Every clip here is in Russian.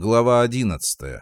Глава 11.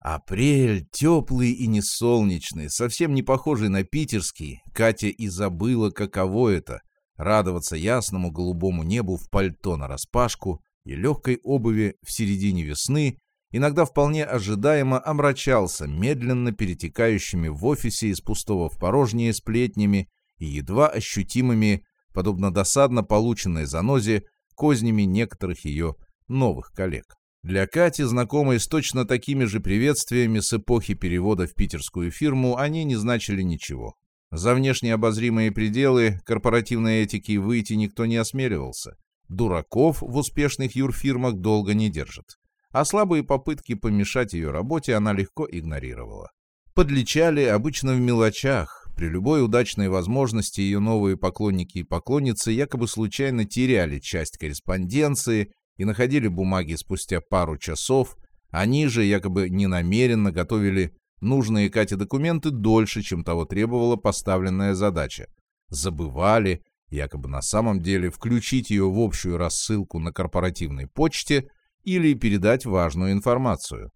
Апрель, теплый и несолнечный, совсем не похожий на питерский, Катя и забыла, каково это — радоваться ясному голубому небу в пальто нараспашку и легкой обуви в середине весны, иногда вполне ожидаемо омрачался медленно перетекающими в офисе из пустого в порожнее сплетнями и едва ощутимыми, подобно досадно полученной занозе, кознями некоторых ее новых коллег. Для Кати, знакомой с точно такими же приветствиями с эпохи перевода в питерскую фирму, они не значили ничего. За внешне обозримые пределы корпоративной этики выйти никто не осмеливался. Дураков в успешных юрфирмах долго не держат. А слабые попытки помешать ее работе она легко игнорировала. Подлечали обычно в мелочах. При любой удачной возможности ее новые поклонники и поклонницы якобы случайно теряли часть корреспонденции и находили бумаги спустя пару часов, они же якобы ненамеренно готовили нужные Кате документы дольше, чем того требовала поставленная задача. Забывали, якобы на самом деле, включить ее в общую рассылку на корпоративной почте или передать важную информацию.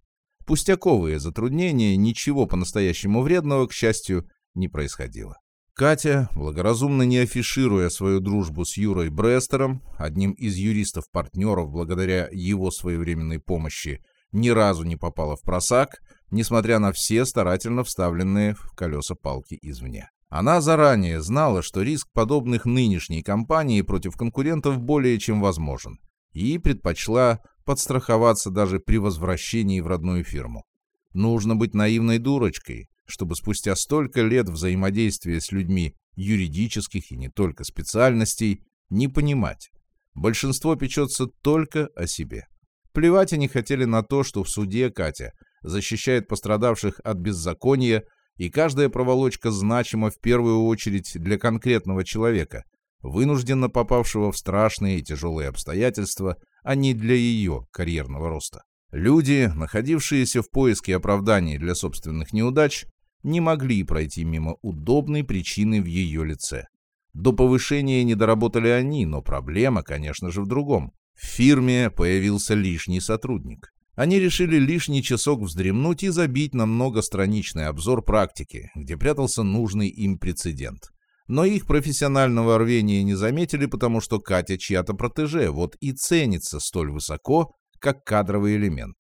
Пустяковые затруднения, ничего по-настоящему вредного, к счастью, не происходило. Катя, благоразумно не афишируя свою дружбу с Юрой Брестером, одним из юристов-партнеров благодаря его своевременной помощи, ни разу не попала в просак, несмотря на все старательно вставленные в колеса палки извне. Она заранее знала, что риск подобных нынешней кампании против конкурентов более чем возможен, и предпочла подстраховаться даже при возвращении в родную фирму. Нужно быть наивной дурочкой, чтобы спустя столько лет взаимодействия с людьми юридических и не только специальностей не понимать. Большинство печется только о себе. Плевать они хотели на то, что в суде Катя защищает пострадавших от беззакония, и каждая проволочка значима в первую очередь для конкретного человека, вынужденно попавшего в страшные и тяжелые обстоятельства, а не для ее карьерного роста. Люди, находившиеся в поиске оправданий для собственных неудач, не могли пройти мимо удобной причины в ее лице. До повышения не доработали они, но проблема, конечно же, в другом. В фирме появился лишний сотрудник. Они решили лишний часок вздремнуть и забить на многостраничный обзор практики, где прятался нужный им прецедент. Но их профессионального рвения не заметили, потому что Катя чья-то протеже, вот и ценится столь высоко, как кадровый элемент.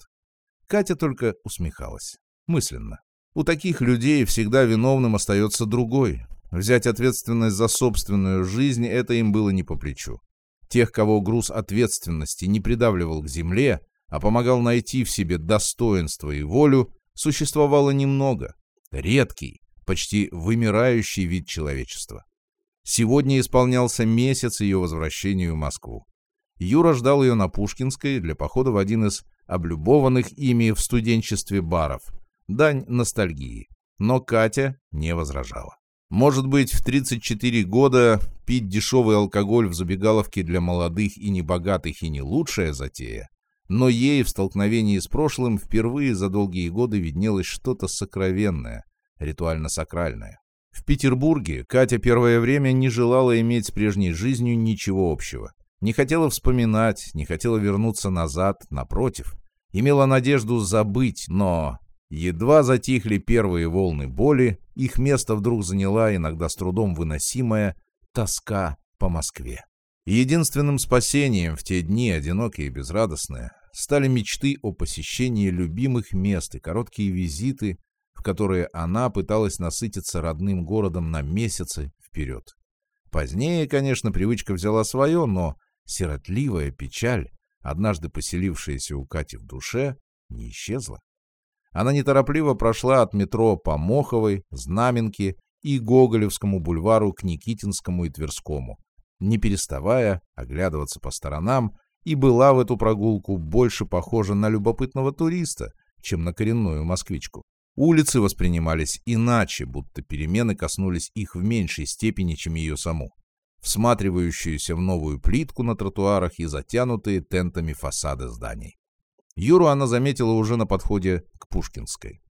Катя только усмехалась. Мысленно. У таких людей всегда виновным остается другой. Взять ответственность за собственную жизнь – это им было не по плечу. Тех, кого груз ответственности не придавливал к земле, а помогал найти в себе достоинство и волю, существовало немного. Редкий, почти вымирающий вид человечества. Сегодня исполнялся месяц ее возвращению в Москву. Юра ждал ее на Пушкинской для похода в один из облюбованных ими в студенчестве баров – дань ностальгии. Но Катя не возражала. Может быть, в 34 года пить дешевый алкоголь в забегаловке для молодых и небогатых и не лучшая затея, но ей в столкновении с прошлым впервые за долгие годы виднелось что-то сокровенное, ритуально-сакральное. В Петербурге Катя первое время не желала иметь с прежней жизнью ничего общего. Не хотела вспоминать, не хотела вернуться назад, напротив. Имела надежду забыть, но Едва затихли первые волны боли, их место вдруг заняла иногда с трудом выносимая тоска по Москве. Единственным спасением в те дни, одинокие и безрадостные, стали мечты о посещении любимых мест и короткие визиты, в которые она пыталась насытиться родным городом на месяцы вперед. Позднее, конечно, привычка взяла свое, но сиротливая печаль, однажды поселившаяся у Кати в душе, не исчезла. Она неторопливо прошла от метро по Моховой, Знаменке и Гоголевскому бульвару к Никитинскому и Тверскому, не переставая оглядываться по сторонам, и была в эту прогулку больше похожа на любопытного туриста, чем на коренную москвичку. Улицы воспринимались иначе, будто перемены коснулись их в меньшей степени, чем ее саму. Всматривающуюся в новую плитку на тротуарах и затянутые тентами фасады зданий. Юру она заметила уже на подходе к Пушкинской.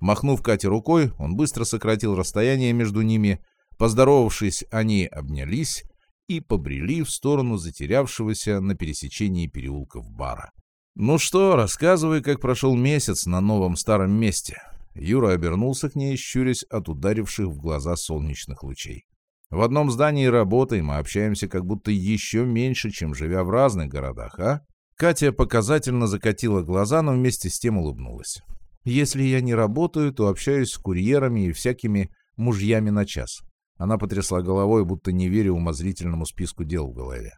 Махнув Кате рукой, он быстро сократил расстояние между ними. Поздоровавшись, они обнялись и побрели в сторону затерявшегося на пересечении переулков бара. «Ну что, рассказывай, как прошел месяц на новом старом месте». Юра обернулся к ней, щурясь от ударивших в глаза солнечных лучей. «В одном здании работаем, а общаемся как будто еще меньше, чем живя в разных городах, а?» Катя показательно закатила глаза, но вместе с тем улыбнулась. «Если я не работаю, то общаюсь с курьерами и всякими мужьями на час». Она потрясла головой, будто не веря умозрительному списку дел в голове.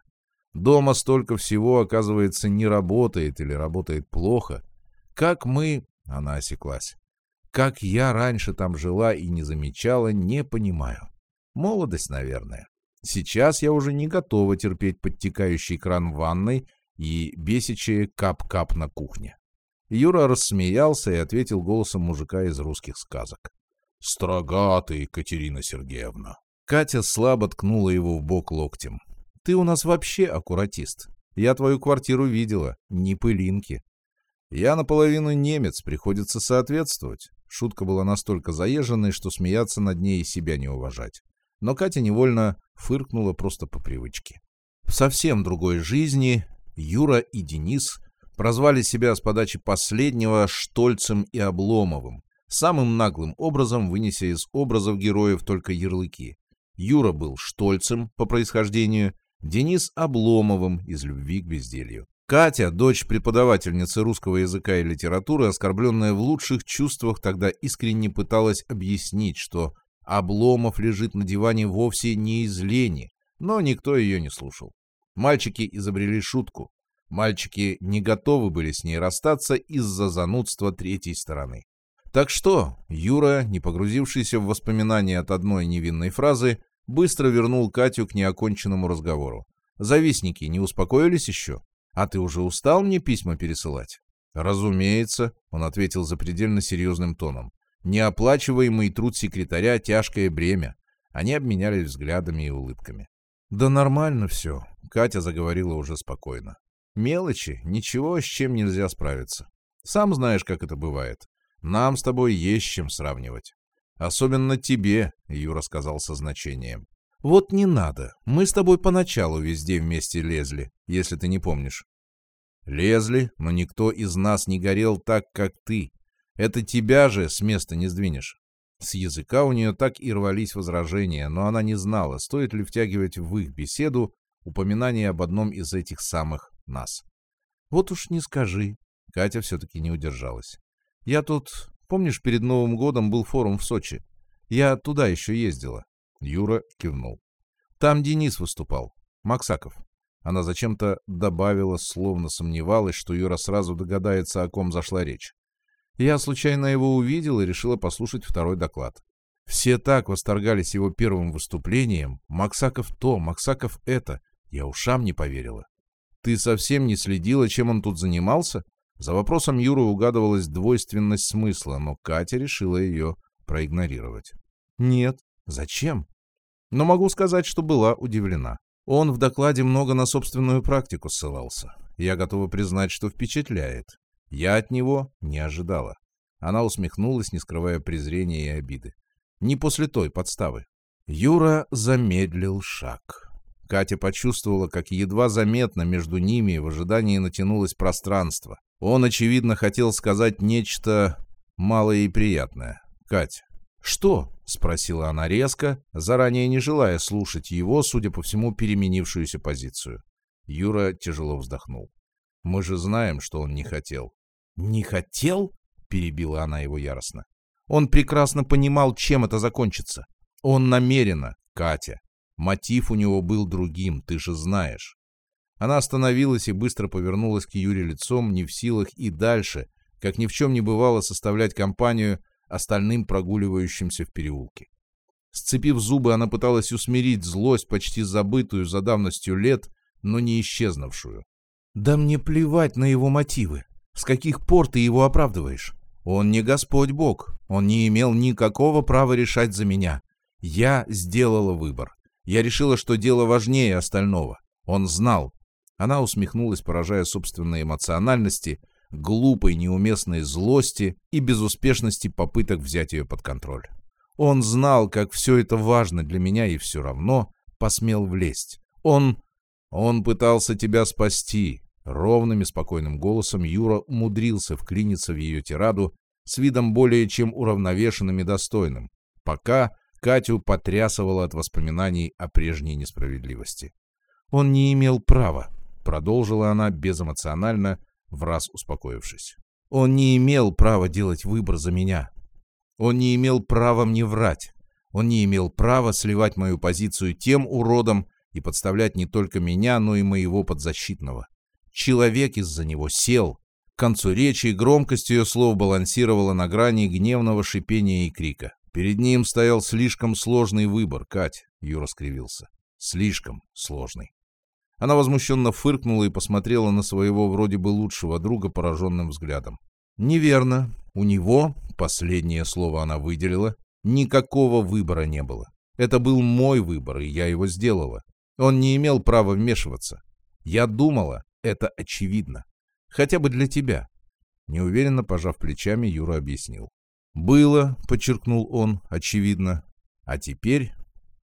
Дома столько всего, оказывается, не работает или работает плохо. Как мы... Она осеклась. Как я раньше там жила и не замечала, не понимаю. Молодость, наверное. Сейчас я уже не готова терпеть подтекающий кран в ванной и бесичие кап-кап на кухне. Юра рассмеялся и ответил голосом мужика из русских сказок. «Строга ты, Екатерина Сергеевна!» Катя слабо ткнула его в бок локтем. Ты у нас вообще аккуратист. Я твою квартиру видела, не пылинки. Я наполовину немец, приходится соответствовать. Шутка была настолько заезженной, что смеяться над ней и себя не уважать. Но Катя невольно фыркнула просто по привычке. В совсем другой жизни Юра и Денис прозвали себя с подачи последнего Штольцем и Обломовым, самым наглым образом вынеся из образов героев только ярлыки. Юра был Штольцем по происхождению, Денис Обломовым из «Любви к безделью». Катя, дочь преподавательницы русского языка и литературы, оскорбленная в лучших чувствах, тогда искренне пыталась объяснить, что Обломов лежит на диване вовсе не из лени, но никто ее не слушал. Мальчики изобрели шутку. Мальчики не готовы были с ней расстаться из-за занудства третьей стороны. Так что Юра, не погрузившийся в воспоминания от одной невинной фразы, быстро вернул Катю к неоконченному разговору. «Завистники не успокоились еще? А ты уже устал мне письма пересылать?» «Разумеется», — он ответил запредельно серьезным тоном. «Неоплачиваемый труд секретаря — тяжкое бремя». Они обменялись взглядами и улыбками. «Да нормально все», — Катя заговорила уже спокойно. «Мелочи, ничего, с чем нельзя справиться. Сам знаешь, как это бывает. Нам с тобой есть чем сравнивать. «Особенно тебе», — Юра сказал со значением. «Вот не надо. Мы с тобой поначалу везде вместе лезли, если ты не помнишь». «Лезли, но никто из нас не горел так, как ты. Это тебя же с места не сдвинешь». С языка у нее так и рвались возражения, но она не знала, стоит ли втягивать в их беседу упоминание об одном из этих самых нас. «Вот уж не скажи». Катя все-таки не удержалась. «Я тут Помнишь, перед Новым годом был форум в Сочи? Я туда еще ездила. Юра кивнул. Там Денис выступал. Максаков. Она зачем-то добавила, словно сомневалась, что Юра сразу догадается, о ком зашла речь. Я случайно его увидел и решила послушать второй доклад. Все так восторгались его первым выступлением. Максаков то, Максаков это. Я ушам не поверила. Ты совсем не следила, чем он тут занимался? За вопросом Юры угадывалась двойственность смысла, но Катя решила ее проигнорировать. «Нет. Зачем?» Но могу сказать, что была удивлена. Он в докладе много на собственную практику ссылался. Я готова признать, что впечатляет. Я от него не ожидала. Она усмехнулась, не скрывая презрения и обиды. Не после той подставы. Юра замедлил шаг. Катя почувствовала, как едва заметно между ними в ожидании натянулось пространство. Он, очевидно, хотел сказать нечто малое и приятное. «Кать». «Что?» — спросила она резко, заранее не желая слушать его, судя по всему, переменившуюся позицию. Юра тяжело вздохнул. «Мы же знаем, что он не хотел». «Не хотел?» — перебила она его яростно. «Он прекрасно понимал, чем это закончится. Он намеренно, Катя. Мотив у него был другим, ты же знаешь. Она остановилась и быстро повернулась к Юре лицом, не в силах и дальше, как ни в чем не бывало, составлять компанию остальным прогуливающимся в переулке. Сцепив зубы, она пыталась усмирить злость, почти забытую за давностью лет, но не исчезнувшую. «Да мне плевать на его мотивы. С каких пор ты его оправдываешь? Он не Господь Бог. Он не имел никакого права решать за меня. Я сделала выбор. Я решила, что дело важнее остального. Он знал, она усмехнулась, поражая собственной эмоциональности, глупой, неуместной злости и безуспешности попыток взять ее под контроль. Он знал, как все это важно для меня, и все равно посмел влезть. Он... он пытался тебя спасти. Ровным и спокойным голосом Юра умудрился вклиниться в ее тираду с видом более чем уравновешенным и достойным, пока Катю потрясывало от воспоминаний о прежней несправедливости. «Он не имел права», — продолжила она безэмоционально, в раз успокоившись. «Он не имел права делать выбор за меня. Он не имел права мне врать. Он не имел права сливать мою позицию тем уродом и подставлять не только меня, но и моего подзащитного. Человек из-за него сел. К концу речи громкость ее слов балансировала на грани гневного шипения и крика. Перед ним стоял слишком сложный выбор, Кать, Юра скривился. Слишком сложный. Она возмущенно фыркнула и посмотрела на своего вроде бы лучшего друга пораженным взглядом. Неверно. У него, последнее слово она выделила, никакого выбора не было. Это был мой выбор, и я его сделала. Он не имел права вмешиваться. Я думала, это очевидно. Хотя бы для тебя. Неуверенно пожав плечами, Юра объяснил. «Было», — подчеркнул он, — «очевидно. А теперь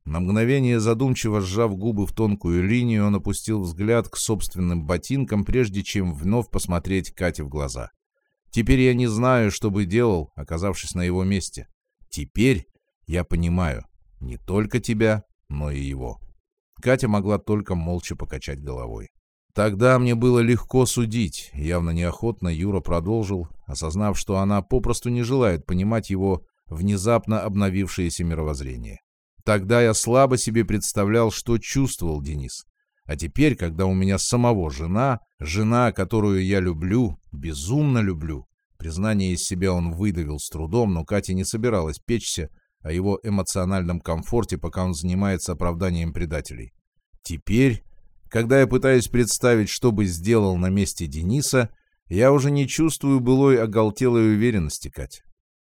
на мгновение задумчиво сжав губы в тонкую линию, он опустил взгляд к собственным ботинкам, прежде чем вновь посмотреть Кате в глаза. «Теперь я не знаю, что бы делал, оказавшись на его месте. Теперь я понимаю не только тебя, но и его». Катя могла только молча покачать головой. Тогда мне было легко судить, явно неохотно Юра продолжил, осознав, что она попросту не желает понимать его внезапно обновившееся мировоззрение. Тогда я слабо себе представлял, что чувствовал Денис. А теперь, когда у меня самого жена, жена, которую я люблю, безумно люблю, признание из себя он выдавил с трудом, но Катя не собиралась печься о его эмоциональном комфорте, пока он занимается оправданием предателей. Теперь, когда я пытаюсь представить, что бы сделал на месте Дениса, я уже не чувствую былой оголтелой уверенности, Катя.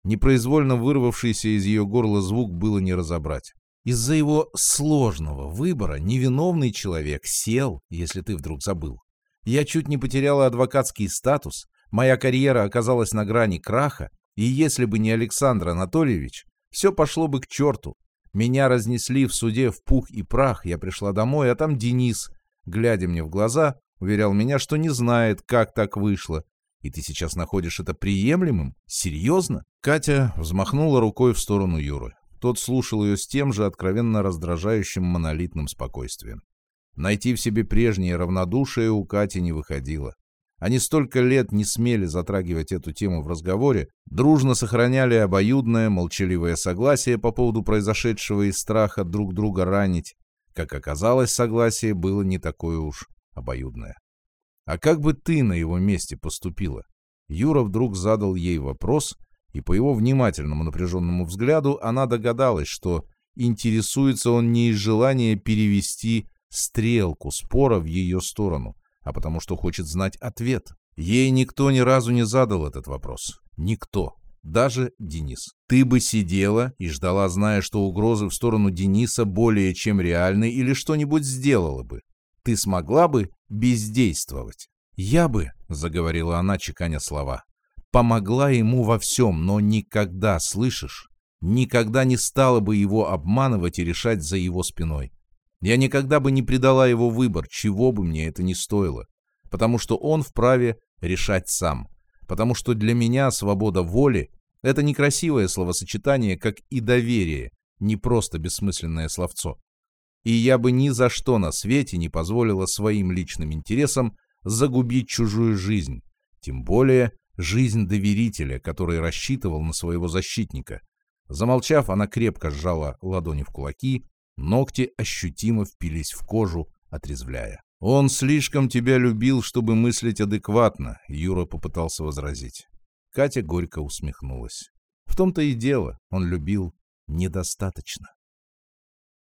Непроизвольно вырвавшийся из ее горла звук было не разобрать. Из-за его сложного выбора невиновный человек сел, если ты вдруг забыл. Я чуть не потеряла адвокатский статус, моя карьера оказалась на грани краха, и если бы не Александр Анатольевич, все пошло бы к черту. Меня разнесли в суде в пух и прах, я пришла домой, а там Денис, глядя мне в глаза, уверял меня, что не знает, как так вышло. И ты сейчас находишь это приемлемым? Серьезно? Катя взмахнула рукой в сторону Юры. Тот слушал ее с тем же откровенно раздражающим монолитным спокойствием. Найти в себе прежнее равнодушие у Кати не выходило. Они столько лет не смели затрагивать эту тему в разговоре, дружно сохраняли обоюдное, молчаливое согласие по поводу произошедшего из страха друг друга ранить. Как оказалось, согласие было не такое уж обоюдное. «А как бы ты на его месте поступила?» Юра вдруг задал ей вопрос, и по его внимательному напряженному взгляду она догадалась, что интересуется он не из желания перевести стрелку спора в ее сторону, а потому что хочет знать ответ. Ей никто ни разу не задал этот вопрос. Никто. Даже Денис. Ты бы сидела и ждала, зная, что угрозы в сторону Дениса более чем реальны или что-нибудь сделала бы. Ты смогла бы бездействовать. «Я бы», — заговорила она, чеканя слова, помогла ему во всем, но никогда, слышишь, никогда не стала бы его обманывать и решать за его спиной. Я никогда бы не предала его выбор, чего бы мне это ни стоило, потому что он вправе решать сам, потому что для меня свобода воли — это некрасивое словосочетание, как и доверие, не просто бессмысленное словцо. И я бы ни за что на свете не позволила своим личным интересам загубить чужую жизнь, тем более жизнь доверителя, который рассчитывал на своего защитника. Замолчав, она крепко сжала ладони в кулаки, ногти ощутимо впились в кожу, отрезвляя. «Он слишком тебя любил, чтобы мыслить адекватно», — Юра попытался возразить. Катя горько усмехнулась. В том-то и дело, он любил недостаточно.